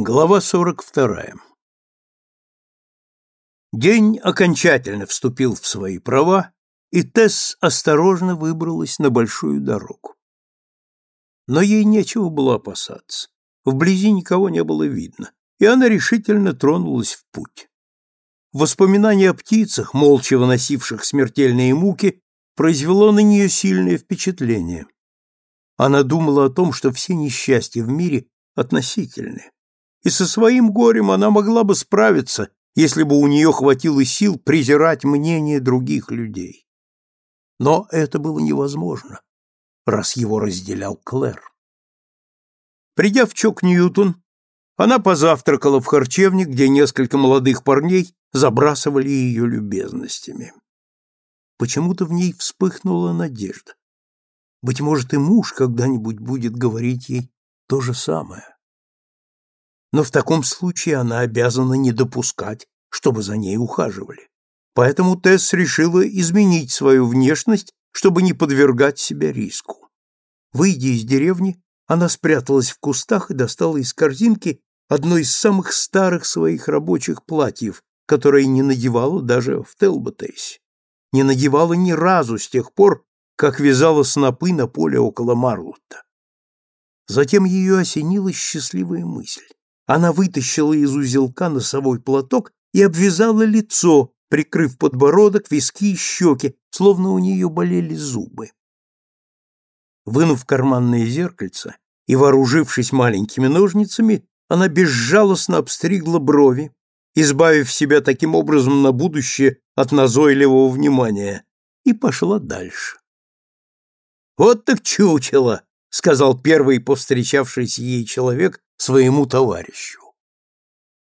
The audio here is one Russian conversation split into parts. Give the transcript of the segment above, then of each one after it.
Глава 42. День окончательно вступил в свои права, и Тесс осторожно выбралась на большую дорогу. Но ей нечего было опасаться. Вблизи никого не было видно, и она решительно тронулась в путь. Воспоминание о птицах, молча выносивших смертельные муки, произвело на нее сильное впечатление. Она думала о том, что все несчастья в мире относительны, и со своим горем она могла бы справиться, если бы у нее хватило сил презирать мнение других людей. Но это было невозможно, раз его разделял Клэр. Придя в Чок-Ньютон, она позавтракала в харчевне, где несколько молодых парней забрасывали ее любезностями. Почему-то в ней вспыхнула надежда. Быть может, и муж когда-нибудь будет говорить ей то же самое. Но в таком случае она обязана не допускать, чтобы за ней ухаживали. Поэтому Тесс решила изменить свою внешность, чтобы не подвергать себя риску. Выйдя из деревни, она спряталась в кустах и достала из корзинки одно из самых старых своих рабочих платьев, которое не надевала даже в Телботейсе. Не надевала ни разу с тех пор, как вязала снопы на поле около Марлотта. Затем ее осенила счастливая мысль. Она вытащила из узелка носовой платок и обвязала лицо, прикрыв подбородок, виски и щеки, словно у нее болели зубы. Вынув карманное зеркальце и вооружившись маленькими ножницами, она безжалостно обстригла брови, избавив себя таким образом на будущее от назойливого внимания, и пошла дальше. «Вот так чучело!» — сказал первый повстречавшийся ей человек своему товарищу.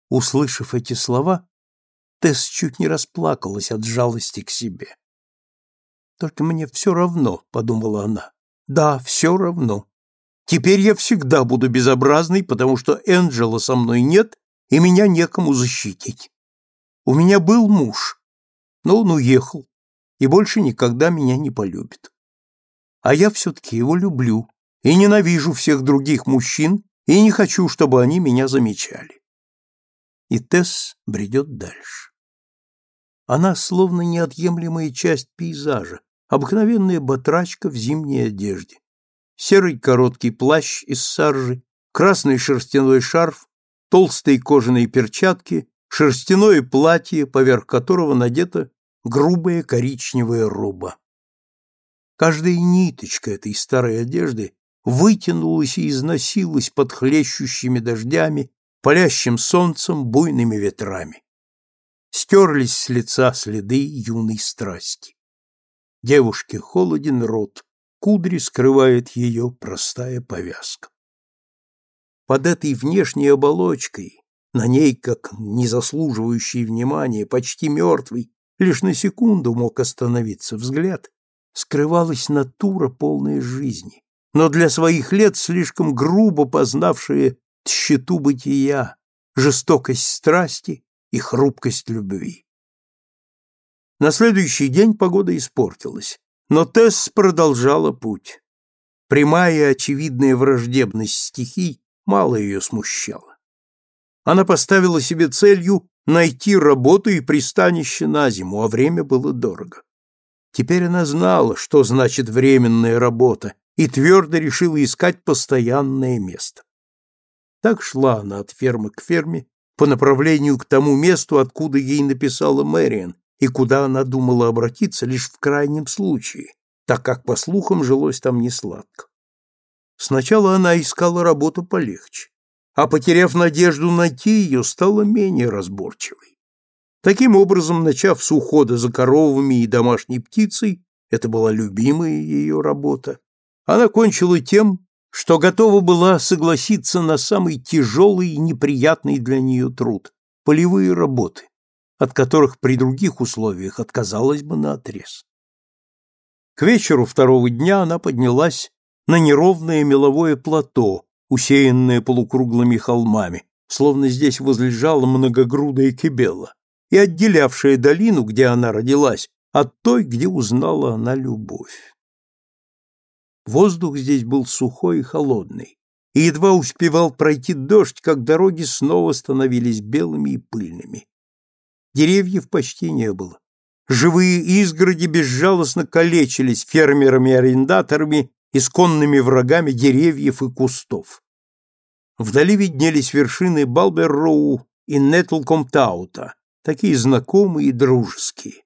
Услышав эти слова, Тесс чуть не расплакалась от жалости к себе. «Только мне все равно», — подумала она. «Да, все равно. Теперь я всегда буду безобразной, потому что Энджела со мной нет, и меня некому защитить. У меня был муж, но он уехал и больше никогда меня не полюбит. А я все-таки его люблю и ненавижу всех других мужчин и не хочу, чтобы они меня замечали. И Тесс бредет дальше. Она словно неотъемлемая часть пейзажа, обыкновенная батрачка в зимней одежде. Серый короткий плащ из саржи, красный шерстяной шарф, толстые кожаные перчатки, шерстяное платье, поверх которого надета грубая коричневая роба. Каждая ниточка этой старой одежды вытянулась и износилась под хлещущими дождями, палящим солнцем, буйными ветрами стерлись с лица следы юной страсти. Девушке холоден рот, кудри скрывает ее простая повязка. Под этой внешней оболочкой, на ней, как не заслуживающий внимания, почти мертвый, лишь на секунду мог остановиться взгляд, скрывалась натура полная жизни, но для своих лет слишком грубо познавшая тщету бытия, жестокость страсти и хрупкость любви. На следующий день погода испортилась, но Тесс продолжала путь. Прямая и очевидная враждебность стихий мало ее смущала. Она поставила себе целью найти работу и пристанище на зиму, а время было дорого. Теперь она знала, что значит временная работа, и твердо решила искать постоянное место. Так шла она от фермы к ферме, по направлению к тому месту, откуда ей написала Мэриан, и куда она думала обратиться лишь в крайнем случае, так как, по слухам, жилось там несладко. Сначала она искала работу полегче, а, потеряв надежду найти ее, стала менее разборчивой. Таким образом, начав с ухода за коровами и домашней птицей, это была любимая ее работа, она кончила тем, что готова была согласиться на самый тяжелый и неприятный для нее труд – полевые работы, от которых при других условиях отказалась бы наотрез. К вечеру второго дня она поднялась на неровное меловое плато, усеянное полукруглыми холмами, словно здесь возлежала многогрудая кибела, и отделявшая долину, где она родилась, от той, где узнала она любовь. Воздух здесь был сухой и холодный, и едва успевал пройти дождь, как дороги снова становились белыми и пыльными. Деревьев почти не было. Живые изгороди безжалостно калечились фермерами-арендаторами и сконными врагами деревьев и кустов. Вдали виднелись вершины Балбер-Роу и Нетлкомтаута, такие знакомые и дружеские.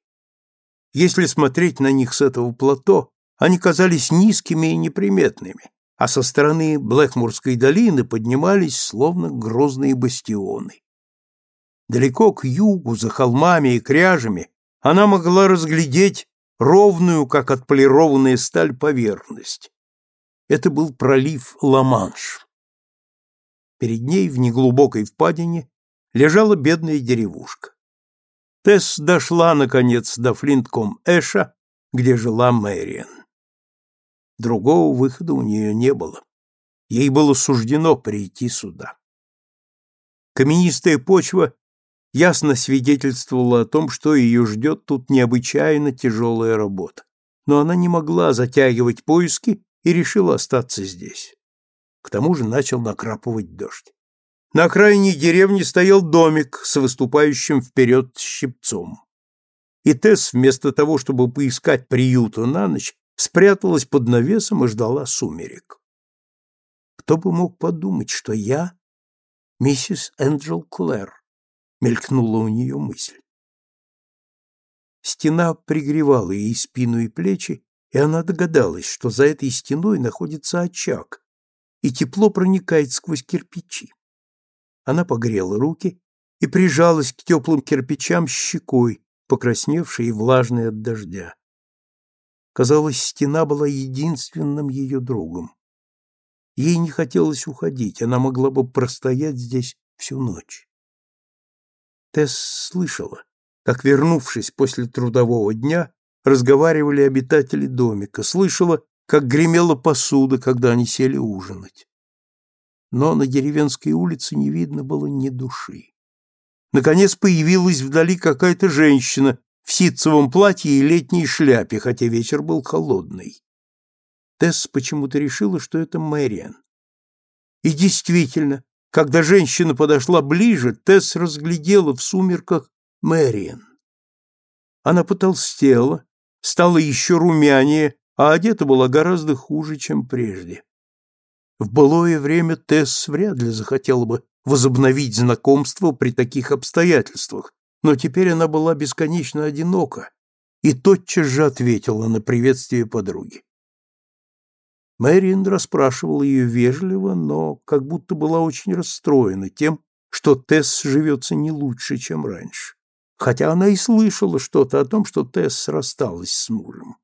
Если смотреть на них с этого плато, они казались низкими и неприметными, а со стороны Блэкмурской долины поднимались словно грозные бастионы. Далеко к югу, за холмами и кряжами, она могла разглядеть ровную, как отполированная сталь, поверхность. Это был пролив Ла-Манш. Перед ней в неглубокой впадине лежала бедная деревушка. Тесс дошла, наконец, до Флинтком-Эша, где жила Мэриан. Другого выхода у нее не было. Ей было суждено прийти сюда. Каменистая почва ясно свидетельствовала о том, что ее ждет тут необычайно тяжелая работа. Но она не могла затягивать поиски и решила остаться здесь. К тому же начал накрапывать дождь. На окраине деревни стоял домик с выступающим вперед щипцом. И Тесс, вместо того, чтобы поискать приюта на ночь, спряталась под навесом и ждала сумерек. Кто бы мог подумать, что я миссис Энджел Клэр, мелькнула у нее мысль. Стена пригревала ей спину и плечи, и она догадалась, что за этой стеной находится очаг, и тепло проникает сквозь кирпичи. Она погрела руки и прижалась к теплым кирпичам щекой, покрасневшей и влажной от дождя. Казалось, стена была единственным ее другом. Ей не хотелось уходить, она могла бы простоять здесь всю ночь. Тесс слышала, как, вернувшись после трудового дня, разговаривали обитатели домика, слышала, как гремела посуда, когда они сели ужинать. Но на деревенской улице не видно было ни души. Наконец появилась вдали какая-то женщина в ситцевом платье и летней шляпе, хотя вечер был холодный. Тесс почему-то решила, что это Мэриан. И действительно, когда женщина подошла ближе, Тесс разглядела в сумерках Мэриан. Она потолстела, стала еще румянее, а одета была гораздо хуже, чем прежде. В былое время Тесс вряд ли захотела бы возобновить знакомство при таких обстоятельствах, но теперь она была бесконечно одинока и тотчас же ответила на приветствие подруги. Мэриан расспрашивала ее вежливо, но как будто была очень расстроена тем, что Тесс живется не лучше, чем раньше, хотя она и слышала что-то о том, что Тесс рассталась с мужем.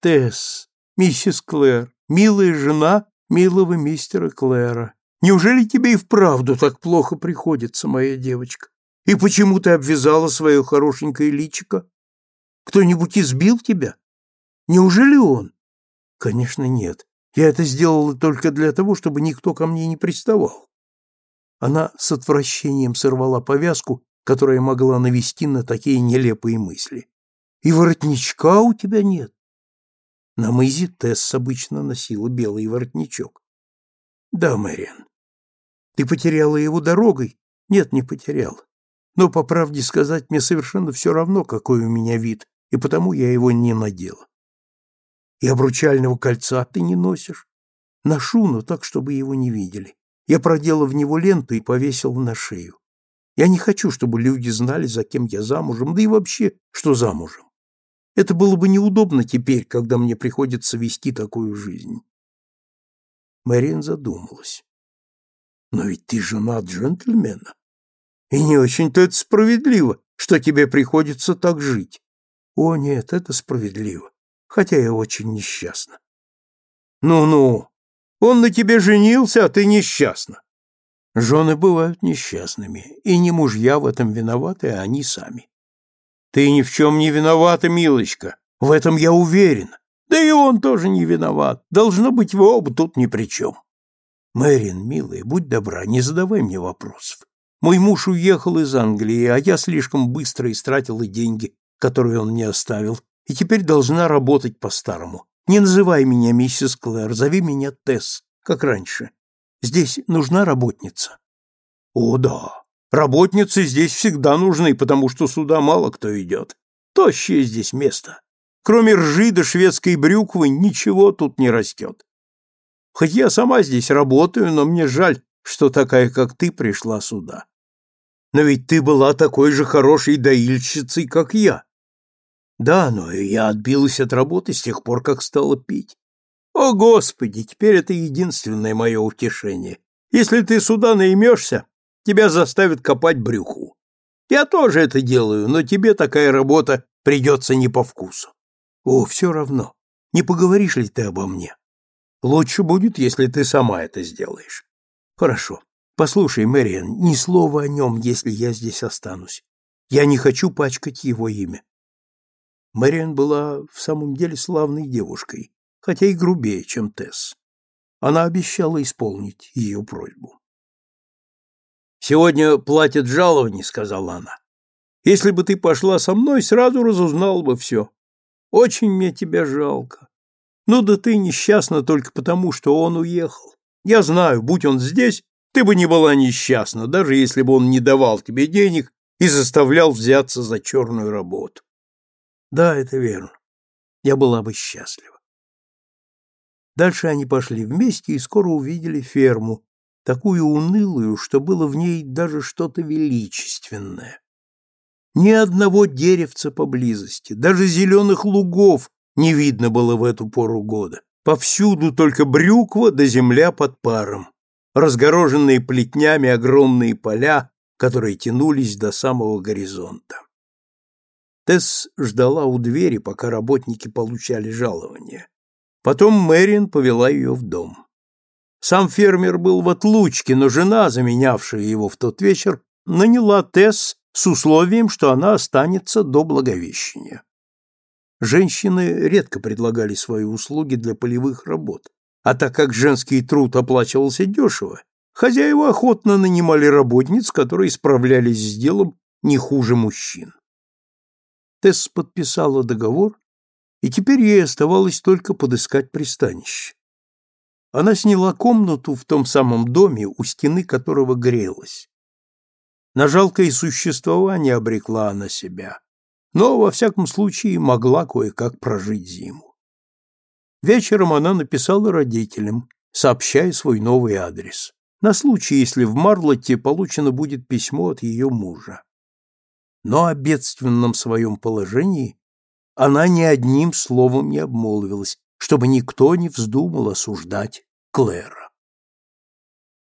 «Тесс, миссис Клэр, милая жена милого мистера Клэра, неужели тебе и вправду так плохо приходится, моя девочка?» И почему ты обвязала свое хорошенькое личико? Кто-нибудь избил тебя? Неужели он? Конечно, нет. Я это сделала только для того, чтобы никто ко мне не приставал. Она с отвращением сорвала повязку, которая могла навести на такие нелепые мысли. И воротничка у тебя нет. На мызе Тесс обычно носила белый воротничок. Да, Мэриан. Ты потеряла его дорогой? Нет, не потеряла. Но, по правде сказать, мне совершенно все равно, какой у меня вид, и потому я его не надела. И обручального кольца ты не носишь? Ношу, но так, чтобы его не видели. Я продела в него ленту и повесил на шею. Я не хочу, чтобы люди знали, за кем я замужем, да и вообще, что замужем. Это было бы неудобно теперь, когда мне приходится вести такую жизнь. Мэриан задумалась. Но ведь ты жена джентльмена. И не очень-то это справедливо, что тебе приходится так жить. О, нет, это справедливо, хотя я очень несчастна. Ну-ну, он на тебе женился, а ты несчастна. Жены бывают несчастными, и не мужья в этом виноваты, а они сами. Ты ни в чем не виновата, милочка, в этом я уверен. Да и он тоже не виноват. Должно быть, вы оба тут ни при чем. Мэрин, милая, будь добра, не задавай мне вопросов. Мой муж уехал из Англии, а я слишком быстро истратила деньги, которые он мне оставил, и теперь должна работать по-старому. Не называй меня миссис Клэр, зови меня Тесс, как раньше. Здесь нужна работница. О, да. Работницы здесь всегда нужны, потому что сюда мало кто идет. Тощее здесь место. Кроме ржи да шведской брюквы ничего тут не растет. Хоть я сама здесь работаю, но мне жаль, что такая, как ты, пришла сюда. Но ведь ты была такой же хорошей доильщицей, как я. Да, но я отбилась от работы с тех пор, как стала пить. О, Господи, теперь это единственное мое утешение. Если ты сюда наймешься, тебя заставят копать брюху. Я тоже это делаю, но тебе такая работа придется не по вкусу. О, все равно. Не поговоришь ли ты обо мне? Лучше будет, если ты сама это сделаешь. Хорошо. Послушай, Мэриан, ни слова о нем, если я здесь останусь. Я не хочу пачкать его имя. Мэриан была в самом деле славной девушкой, хотя и грубее, чем Тесс. Она обещала исполнить ее просьбу. «Сегодня платят жалование», — сказала она. «Если бы ты пошла со мной, сразу разузнал бы все. Очень мне тебя жалко. Ну да ты несчастна только потому, что он уехал. Я знаю, будь он здесь, ты бы не была несчастна, даже если бы он не давал тебе денег и заставлял взяться за черную работу. Да, это верно. Я была бы счастлива. Дальше они пошли вместе и скоро увидели ферму, такую унылую, что было в ней даже что-то величественное. Ни одного деревца поблизости, даже зеленых лугов не видно было в эту пору года. Повсюду только брюква да земля под паром, разгороженные плетнями огромные поля, которые тянулись до самого горизонта. Тесс ждала у двери, пока работники получали жалование. Потом Мэрин повела ее в дом. Сам фермер был в отлучке, но жена, заменявшая его в тот вечер, наняла Тесс с условием, что она останется до Благовещения. Женщины редко предлагали свои услуги для полевых работ, а так как женский труд оплачивался дешево, хозяева охотно нанимали работниц, которые справлялись с делом не хуже мужчин. Тесс подписала договор, и теперь ей оставалось только подыскать пристанище. Она сняла комнату в том самом доме, у стены которого грелась. На жалкое существование обрекла она себя но, во всяком случае, могла кое-как прожить зиму. Вечером она написала родителям, сообщая свой новый адрес, на случай, если в Марлотте получено будет письмо от ее мужа. Но о бедственном своем положении она ни одним словом не обмолвилась, чтобы никто не вздумал осуждать Клэр.